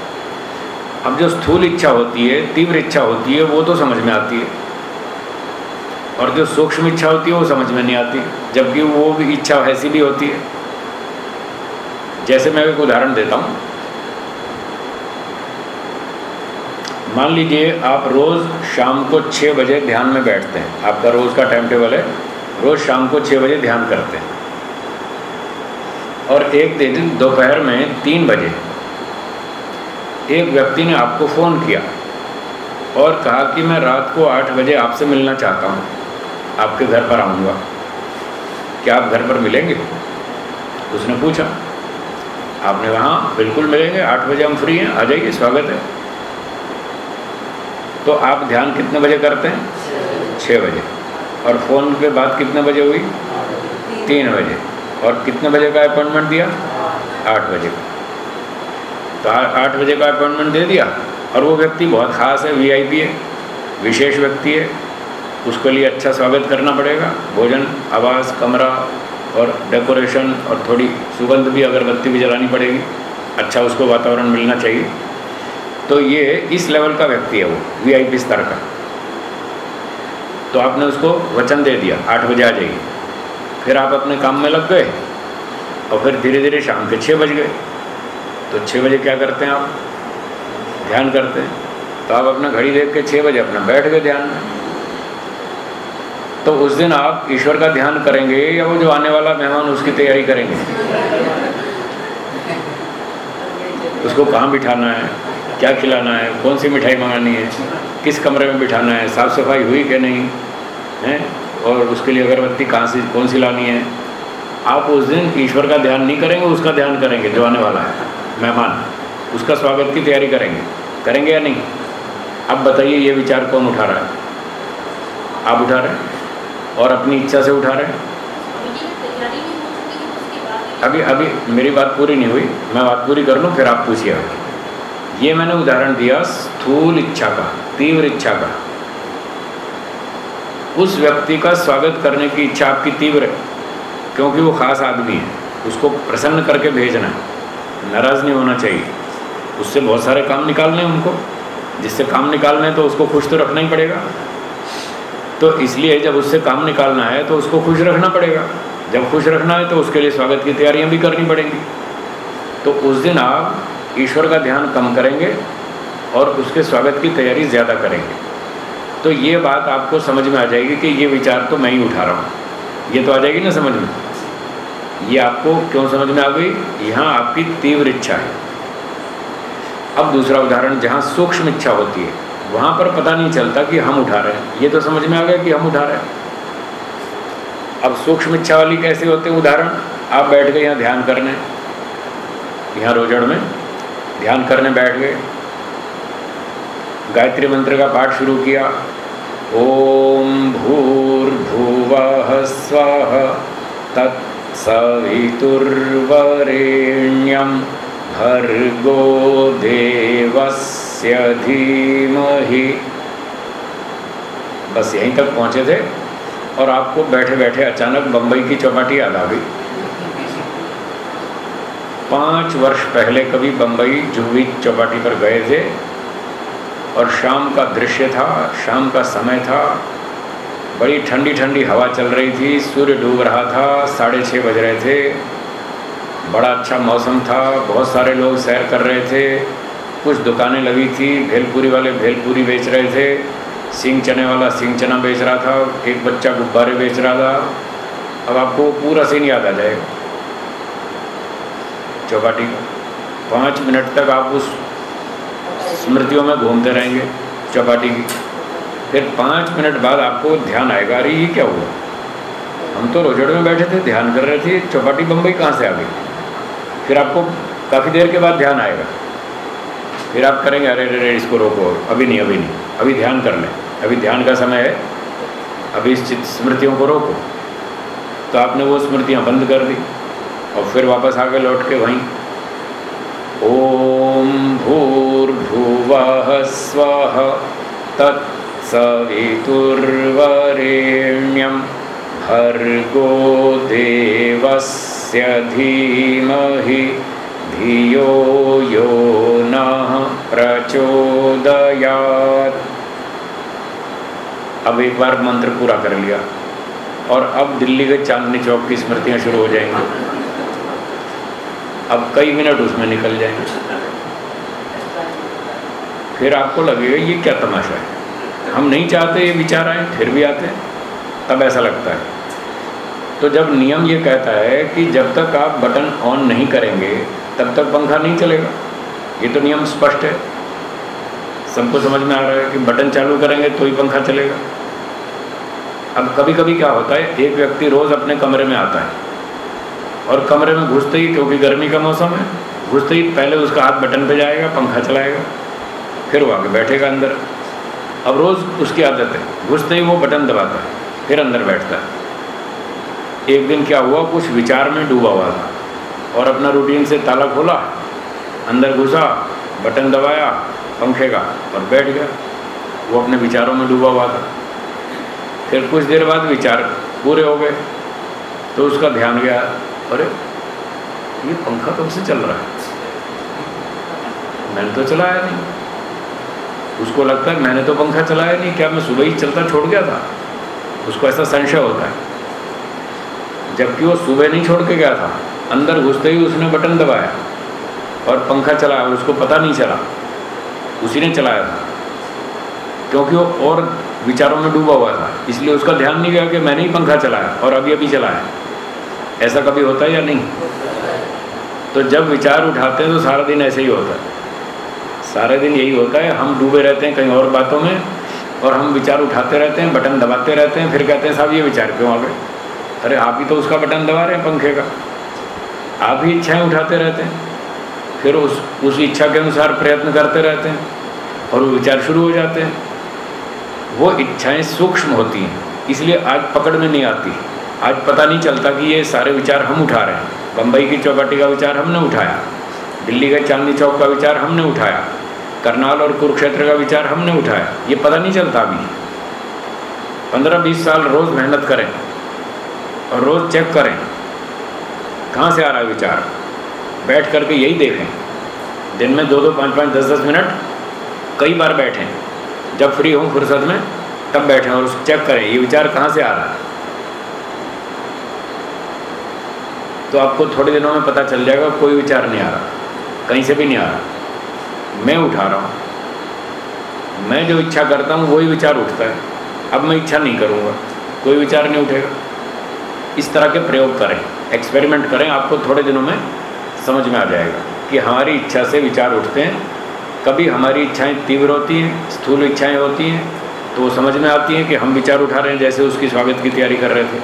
S1: अब जो स्थूल इच्छा होती है, तीव्र इच्छा होती है, वो तो समझ में आती है। और जो सूक्ष्म इच्छा होती है, वो समझ में नहीं आती। जबकि वो भी इच्छा ऐसी भी होती है। जैसे मैं एक उदाहरण देता हूँ। मान लीजिए आप रोज़ शाम को छः बजे ध्यान में बैठते हैं। आपका रोज़ का टाइम टेबल है। रोज़ शाम को छः बजे ध्यान करते हैं। और एक दिन दोपहर में तीन बजे एक व्यक्ति ने आपको फ़ोन किया और कहा कि मैं रात को आठ बजे आपसे मिलना चाहता हूँ। आपके घर पर आऊँगा। क्या आप घर पर मिलेंगे? उसने पूछा। आपने कहा हाँ बिल्कुल मिलेंगे। आठ बजे हम फ्री हैं। आ जाइए, स्वागत है। तो आप ध्यान कितने बजे करते हैं? छः बजे। और फ़ोन पे बात कितने बजे हुई? तीन बजे। और कितने बजे का अपॉइंटमेंट दिया? आठ बजे का। तो आठ बजे का अपॉइंटमेंट दे दिया। और वो व्यक्ति बहुत ख़ास है वीआईपी है, विशेष व्यक्ति है। उसके लिए अच्छा स्वागत करना पड़ेगा। भोजन, आवास, कमरा और डेकोरेशन और थोड़ी सुगंध भी अगरबत्ती भी जलानी पड़ेगी। अच्छा उसको वातावरण मिलना चाहिए। तो ये इस लेवल का व्यक्ति है वो वीआईपी स्तर का। तो आपने उसको वचन दे दिया। आठ बजे आ जाइए फिर आप अपने काम में लग गए और फिर धीरे धीरे शाम के छः बज गए। तो छः बजे क्या करते हैं आप? ध्यान करते हैं। तो आप अपना घड़ी देख के छः बजे अपना बैठ गए ध्यान में। तो उस दिन आप ईश्वर का ध्यान करेंगे या वो जो आने वाला मेहमान उसकी तैयारी करेंगे? उसको कहाँ बिठाना है। क्या खिलाना है? कौन सी मिठाई मंगानी है? किस कमरे में बिठाना है? साफ़ सफ़ाई हुई कि नहीं? है? और उसके लिए अगरबत्ती कहाँ से, कौन सी लानी है? आप उस दिन ईश्वर का ध्यान नहीं करेंगे, उसका ध्यान करेंगे, जो आने वाला है, मेहमान। उसका स्वागत की तैयारी करेंगे। करेंगे या नहीं? अब बताइए, ये विचार कौन उठा रहा है? आप उठा रहे हैं? और अपनी इच्छा से उठा रहे हैं? अभी अभी मेरी बात पूरी नहीं हुई। मैं बात पूरी कर लूँ, फिर आप पूछिए ये मैंने उदाहरण दिया, स्थूल इच्छा का, तीव्र इच्छा का। उस व्यक्ति का स्वागत करने की इच्छा आपकी तीव्र है, क्योंकि वो ख़ास आदमी है। उसको प्रसन्न करके भेजना है नाराज़ नहीं होना चाहिए। उससे बहुत सारे काम निकालने हैं उनको। जिससे काम निकालना है तो उसको खुश तो रखना ही पड़ेगा। तो इसलिए जब उससे काम निकालना है तो उसको खुश रखना पड़ेगा। जब खुश रखना है तो उसके लिए स्वागत की तैयारियाँ भी करनी पड़ेंगी। तो उस दिन आप ईश्वर का ध्यान कम करेंगे और उसके स्वागत की तैयारी ज़्यादा करेंगे। तो ये बात आपको समझ में आ जाएगी कि ये विचार तो मैं ही उठा रहा हूँ। ये तो आ जाएगी ना समझ में? ये आपको क्यों समझ में आ गई? यहाँ आपकी तीव्र इच्छा है। अब दूसरा उदाहरण, जहाँ सूक्ष्म इच्छा होती है, वहाँ पर पता नहीं चलता कि हम उठा रहे हैं। ये तो समझ में आ गया कि हम उठा रहे हैं। अब सूक्ष्म इच्छा वाली कैसे होते उदाहरण, आप बैठ गए, यहाँ ध्यान करने, यहाँ रोजड़ में। ध्यान करने बैठ गए। गायत्री मंत्र का पाठ शुरू किया। ओम भूर्भुव स्व तत्सवितुर्वरेण्यम भर्गो देवस्य धीमहि। बस यहीं तक पहुँचे थे और आपको बैठे बैठे अचानक बम्बई की चौपाटी याद आ गई। पाँच वर्ष पहले कभी बम्बई जुहवी चौपाटी पर गए थे और शाम का दृश्य था, शाम का समय था। बड़ी ठंडी ठंडी हवा चल रही थी, सूर्य डूब रहा था, साढ़े छः बज रहे थे। बड़ा अच्छा मौसम था, बहुत सारे लोग सैर कर रहे थे, कुछ दुकानें लगी थी, भेलपुरी वाले भेलपुरी बेच रहे थे, सिंग चने वाला सिंग चना बेच रहा था, एक बच्चा गुब्बारे बेच रहा था। अब आपको पूरा सीन याद आ जाएगा। चौपाटी का पाँच मिनट तक आप उस स्मृतियों में घूमते रहेंगे चौपाटी की। फिर पाँच मिनट बाद आपको ध्यान आएगा, अरे, ये क्या हुआ? हम तो रोजड़ में बैठे थे, ध्यान कर रहे थे, चौपाटी बम्बई कहाँ से आ गई? फिर आपको काफ़ी देर के बाद ध्यान आएगा। फिर आप करेंगे, अरे अरे इसको रोको, अभी नहीं अभी नहीं, अभी ध्यान कर लें, अभी ध्यान का समय है, अभी इस स्मृतियों को रोको। तो आपने वो स्मृतियाँ बंद कर दी। और फिर वापस आके लौट के वहीं। ओम भूर्भुव स्व तत्सवितुर्वरेण्यम भर्गो देवस्य धीमहि धियो यो न प्रचोदयात्। अब एक बार मंत्र पूरा कर लिया और अब दिल्ली के चांदनी चौक की स्मृतियाँ शुरू हो जाएँगी। अब कई मिनट उसमें निकल जाएँगे फिर आपको लगेगा, ये क्या तमाशा है? हम नहीं चाहते ये विचार आए, फिर भी आते हैं। तब ऐसा लगता है। तो जब नियम ये कहता है कि जब तक आप बटन ऑन नहीं करेंगे, तब तक पंखा नहीं चलेगा। ये तो नियम स्पष्ट है। सबको समझ में आ रहा है कि बटन चालू करेंगे तो ही पंखा चलेगा। अब कभी कभी क्या होता है, एक व्यक्ति रोज़ अपने कमरे में आता है। और कमरे में घुसते ही, क्योंकि गर्मी का मौसम है, घुसते ही पहले उसका हाथ बटन पे जाएगा, पंखा चलाएगा, फिर वो आके बैठेगा अंदर। अब रोज़ उसकी आदत है, घुसते ही वो बटन दबाता है, फिर अंदर बैठता है। एक दिन क्या हुआ, कुछ विचार में डूबा हुआ था, और अपना रूटीन से ताला खोला, अंदर घुसा, बटन दबाया, पंखे का, और बैठ गया। वो अपने विचारों में डूबा हुआ था। फिर कुछ देर बाद विचार पूरे हो गए तो उसका ध्यान गया अरे, ये पंखा कब से चल रहा है? मैंने तो चलाया नहीं। उसको लगता है मैंने तो पंखा चलाया नहीं, क्या मैं सुबह ही चलता छोड़ गया था? उसको ऐसा संशय होता है। जबकि वो सुबह नहीं छोड़ के गया था, अंदर घुसते ही उसने बटन दबाया और पंखा चलाया, उसको पता नहीं चला। उसी ने चलाया था। क्योंकि वो और विचारों में डूबा हुआ था, इसलिए उसका ध्यान नहीं गया कि मैंने ही पंखा चलाया और अभी अभी चलाया। ऐसा कभी होता है या नहीं? तो जब विचार उठाते हैं तो सारा दिन ऐसे ही होता है। सारे दिन यही होता है, हम डूबे रहते हैं कहीं और बातों में और हम विचार उठाते रहते हैं, बटन दबाते रहते हैं, फिर कहते हैं, साहब, ये विचार क्यों आ गए? अरे, आप ही तो उसका बटन दबा रहे हैं पंखे का। आप ही इच्छाएँ उठाते रहते हैं, फिर उस उस इच्छा के अनुसार प्रयत्न करते रहते हैं और वो विचार शुरू हो जाते हैं। वो इच्छाएँ सूक्ष्म होती हैं, इसलिए आज पकड़ में नहीं आती। आज पता नहीं चलता कि ये सारे विचार हम उठा रहे हैं। बम्बई की चौपाटी का विचार हमने उठाया। दिल्ली के चांदनी चौक का विचार हमने उठाया। करनाल और कुरुक्षेत्र का विचार हमने उठाया। ये पता नहीं चलता अभी। पंद्रह बीस साल रोज़ मेहनत करें और रोज़ चेक करें, कहाँ से आ रहा है विचार। बैठ करके यही देखें। दिन में दो दो, पाँच पाँच, दस दस मिनट कई बार बैठें। जब फ्री हों फुर्सत में, तब बैठें और चेक करें, ये विचार कहाँ से आ रहा है। तो आपको थोड़े दिनों में पता चल जाएगा, कोई विचार नहीं आ रहा। कहीं से भी नहीं आ रहा। मैं उठा रहा हूँ। मैं जो इच्छा करता हूँ, वही विचार उठता है। अब मैं इच्छा नहीं करूँगा। कोई विचार नहीं उठेगा। इस तरह के प्रयोग करें एक्सपेरिमेंट करें, आपको थोड़े दिनों में समझ में आ जाएगा कि हमारी इच्छा से विचार उठते हैं। कभी हमारी इच्छाएँ तीव्र होती हैं, स्थूल इच्छाएँ होती हैं तो वो समझ में आती हैं कि हम विचार उठा रहे हैं जैसे उसकी स्वागत की तैयारी कर रहे थे।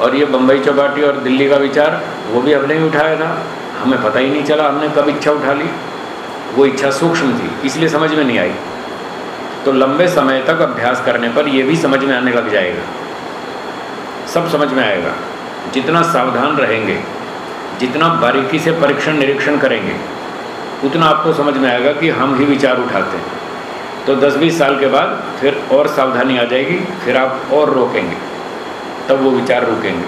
S1: और ये बम्बई चौपाटी और दिल्ली का विचार, वो भी हमने ही उठाया था। हमें पता ही नहीं चला, हमने कब इच्छा उठा ली। वो इच्छा सूक्ष्म थी, इसलिए समझ में नहीं आई। तो लंबे समय तक अभ्यास करने पर यह भी समझ में आने लग जाएगा। सब समझ में आएगा। जितना सावधान रहेंगे, जितना बारीकी से परीक्षण निरीक्षण करेंगे, उतना आपको समझ में आएगा कि हम ही विचार उठाते हैं। तो 10-20 साल के बाद फिर और सावधानी आ जाएगी, फिर आप और रोकेंगे। तब वो विचार रोकेंगे।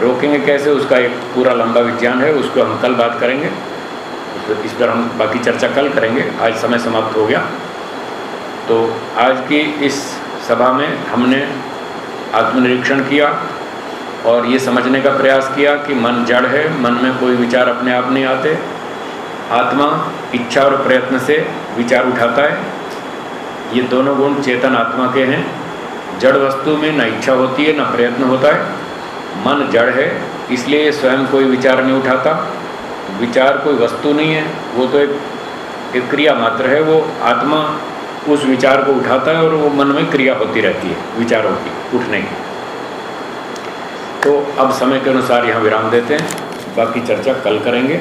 S1: रोकेंगे कैसे? उसका एक पूरा लंबा विज्ञान है, उसको हम कल बात करेंगे। इस पर हम बाकी चर्चा कल करेंगे। आज समय समाप्त हो गया। तो आज की इस सभा में हमने आत्मनिरीक्षण किया और ये समझने का प्रयास किया कि मन जड़ है, मन में कोई विचार अपने आप नहीं आते। आत्मा इच्छा और प्रयत्न से विचार उठाता है। ये दोनों गुण चेतन आत्मा के हैं। जड़ वस्तु में न इच्छा होती है न प्रयत्न होता है। मन जड़ है इसलिए स्वयं कोई विचार नहीं उठाता। विचार कोई वस्तु नहीं है वो तो एक, एक क्रिया मात्र है वो आत्मा उस विचार को उठाता है और वो मन में क्रिया होती रहती है विचारों की उठने की। तो अब समय के अनुसार यहाँ विराम देते हैं बाकी चर्चा कल करेंगे।